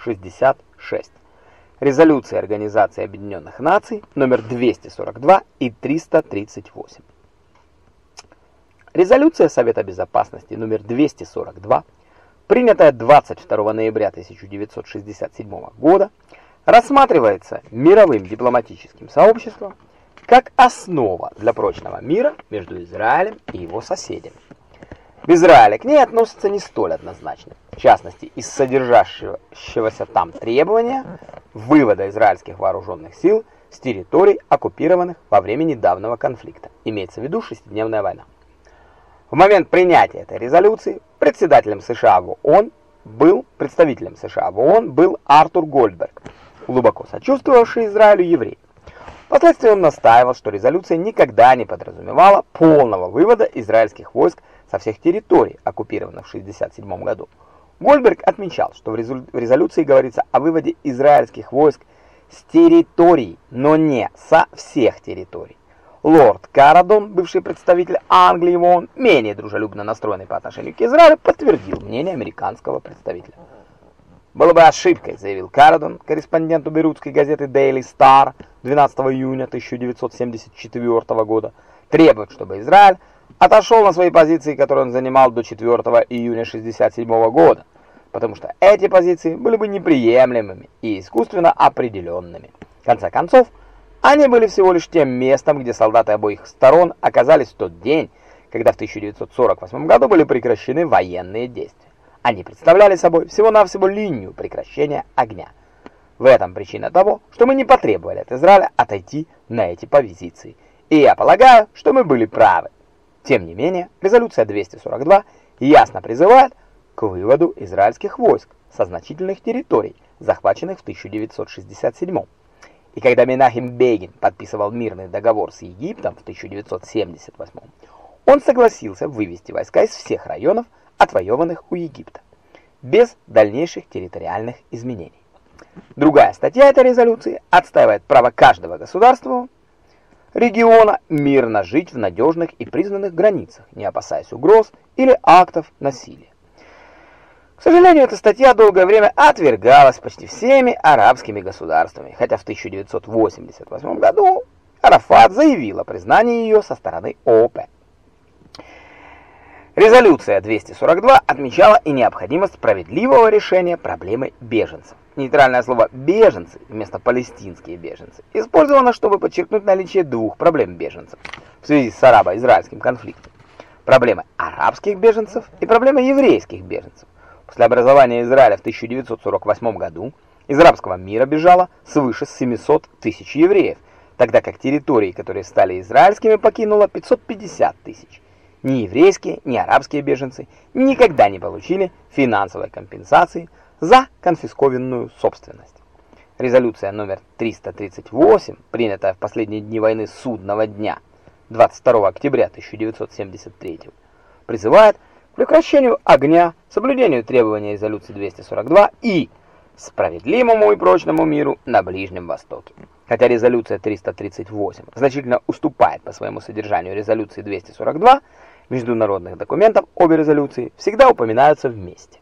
1966. Резолюции Организации Объединенных Наций номер 242 и 338. Резолюция Совета Безопасности номер 242, принятая 22 ноября 1967 года, рассматривается мировым дипломатическим сообществом как основа для прочного мира между Израилем и его соседями. В Израиле к ней относятся не столь однозначно. В частности, из содержащегося там требования вывода израильских вооруженных сил с территорий, оккупированных во время недавнего конфликта. Имеется в виду шестидневная война. В момент принятия этой резолюции председателем США в ООН был представителем США в ООН был Артур Гольдберг, глубоко сочувствовавший Израилю еврей. Впоследствии он настаивал, что резолюция никогда не подразумевала полного вывода израильских войск со всех территорий, оккупированных в 1967 году. Гольдберг отмечал, что в резолюции говорится о выводе израильских войск с территорий, но не со всех территорий. Лорд Карадон, бывший представитель Англии в ООН, менее дружелюбно настроенный по отношению к Израилю, подтвердил мнение американского представителя. «Было бы ошибкой», — заявил Карадон, корреспонденту бейрутской газеты Daily Star 12 июня 1974 года, требовать, чтобы Израиль отошел на свои позиции, которые он занимал до 4 июня 1967 года, потому что эти позиции были бы неприемлемыми и искусственно определенными. В конце концов, они были всего лишь тем местом, где солдаты обоих сторон оказались в тот день, когда в 1948 году были прекращены военные действия. Они представляли собой всего-навсего линию прекращения огня. В этом причина того, что мы не потребовали от Израиля отойти на эти позиции. И я полагаю, что мы были правы. Тем не менее, резолюция 242 ясно призывает к выводу израильских войск со значительных территорий, захваченных в 1967 И когда Менахем Бегин подписывал мирный договор с Египтом в 1978 он согласился вывести войска из всех районов, отвоеванных у Египта, без дальнейших территориальных изменений. Другая статья этой резолюции отстаивает право каждого государства региона мирно жить в надежных и признанных границах, не опасаясь угроз или актов насилия. К сожалению, эта статья долгое время отвергалась почти всеми арабскими государствами, хотя в 1988 году Арафат заявил о признании ее со стороны ООП. Резолюция 242 отмечала и необходимость справедливого решения проблемы беженцев. Нейтральное слово «беженцы» вместо «палестинские беженцы» использовано, чтобы подчеркнуть наличие двух проблем беженцев в связи с арабо-израильским конфликтом. Проблема арабских беженцев и проблема еврейских беженцев. После образования Израиля в 1948 году из арабского мира бежало свыше 700 тысяч евреев, тогда как территории, которые стали израильскими, покинуло 550 тысяч. Ни еврейские, ни арабские беженцы никогда не получили финансовой компенсации за конфискованную собственность. Резолюция номер 338, принятая в последние дни войны судного дня 22 октября 1973 призывает к прекращению огня, соблюдению требований резолюции 242 и справедливому и прочному миру на Ближнем Востоке. Хотя резолюция 338 значительно уступает по своему содержанию резолюции 242, международных документов обе резолюции всегда упоминаются вместе.